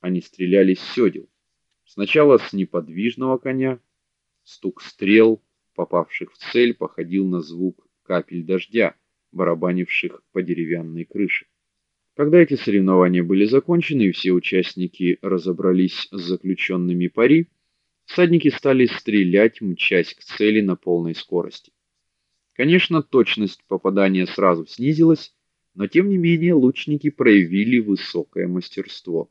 Они стреляли с сёдел. Сначала с неподвижного коня, стук стрел, попавших в цель, походил на звук капель дождя, барабанивших по деревянной крыше. Когда эти соревнования были закончены и все участники разобрались с заключенными пари, всадники стали стрелять, мчась к цели на полной скорости. Конечно, точность попадания сразу снизилась, но тем не менее лучники проявили высокое мастерство.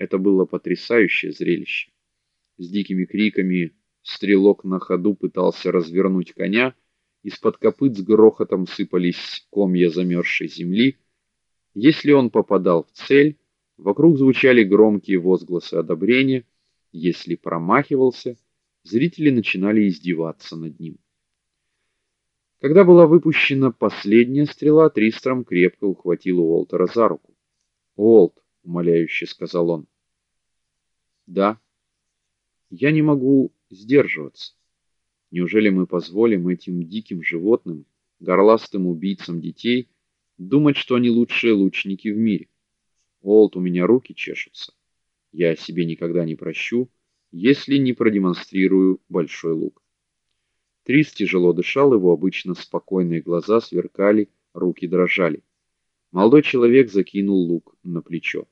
Это было потрясающее зрелище. С дикими криками стрелок на ходу пытался развернуть коня, из-под копыт с грохотом сыпались комья замерзшей земли. Если он попадал в цель, вокруг звучали громкие возгласы одобрения. Если промахивался, зрители начинали издеваться над ним. Когда была выпущена последняя стрела, Тристром крепко ухватил Уолтера за руку. "Уолт", умоляюще сказал он. "Да. Я не могу сдерживаться. Неужели мы позволим этим диким животным, горластым убийцам детей думать, что они лучшие лучники в мире? Уолт, у меня руки чешутся. Я себе никогда не прощу, если не продемонстрирую большой лук. Трис тяжело дышал, его обычно спокойные глаза сверкали, руки дрожали. Молодой человек закинул лук на плечо.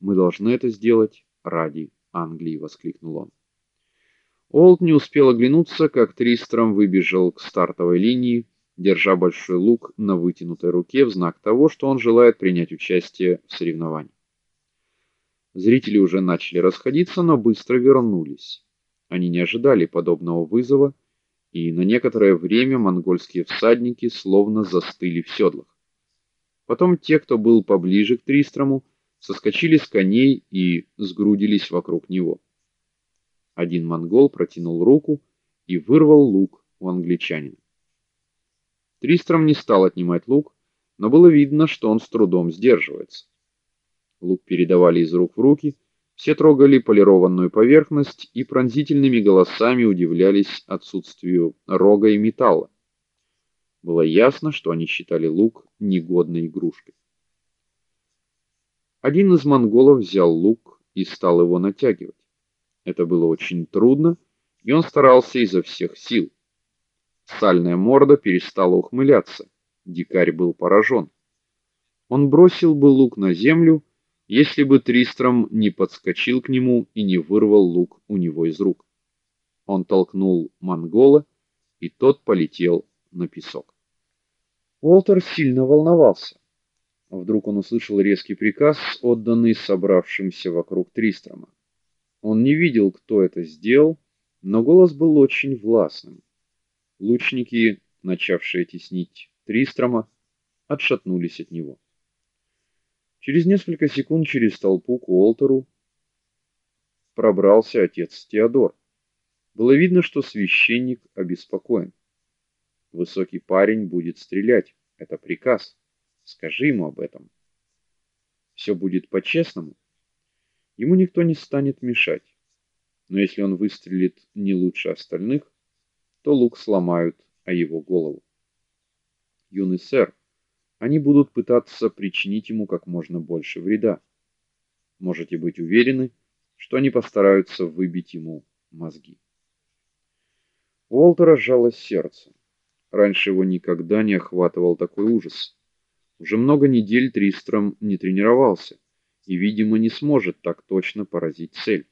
Мы должны это сделать ради Англии, воскликнул он. Олд не успел оглянуться, как Тристром выбежал к стартовой линии, держа большой лук на вытянутой руке в знак того, что он желает принять участие в соревновании. Зрители уже начали расходиться, но быстро вернулись. Они не ожидали подобного вызова и на некоторое время монгольские всадники словно застыли в седлах. Потом те, кто был поближе к Тристрому, соскочили с коней и сгрудились вокруг него. Один монгол протянул руку и вырвал лук у англичанина. Тристром не стал отнимать лук, но было видно, что он с трудом сдерживается. Лук передавали из рук в руки, все трогали полированную поверхность и пронзительными голосами удивлялись отсутствию рога и металла. Было ясно, что они считали лук негодной игрушкой. Один из монголов взял лук и стал его натягивать. Это было очень трудно, и он старался изо всех сил. Сальная морда перестала ухмыляться. Дикарь был поражен. Он бросил бы лук на землю, если бы Тристром не подскочил к нему и не вырвал лук у него из рук. Он толкнул монгола, и тот полетел на песок. Уолтер сильно волновался. Вдруг он услышал резкий приказ, отданный собравшимся вокруг Тристрома. Он не видел, кто это сделал, но голос был очень властным. Лучники, начавшие теснить Тристрома, отшатнулись от него. Через несколько секунд через толпу к Уолтеру пробрался отец Теодор. Было видно, что священник обеспокоен. Высокий парень будет стрелять. Это приказ. Скажи ему об этом. Все будет по-честному. Ему никто не станет мешать. Но если он выстрелит не лучше остальных, то лук сломают о его голову. Юный сэр, они будут пытаться причинить ему как можно больше вреда. Можете быть уверены, что они постараются выбить ему мозги. Уолтера сжалось сердце. Раньше его никогда не охватывал такой ужас. Уже много недель Тристром не тренировался и, видимо, не сможет так точно поразить цель.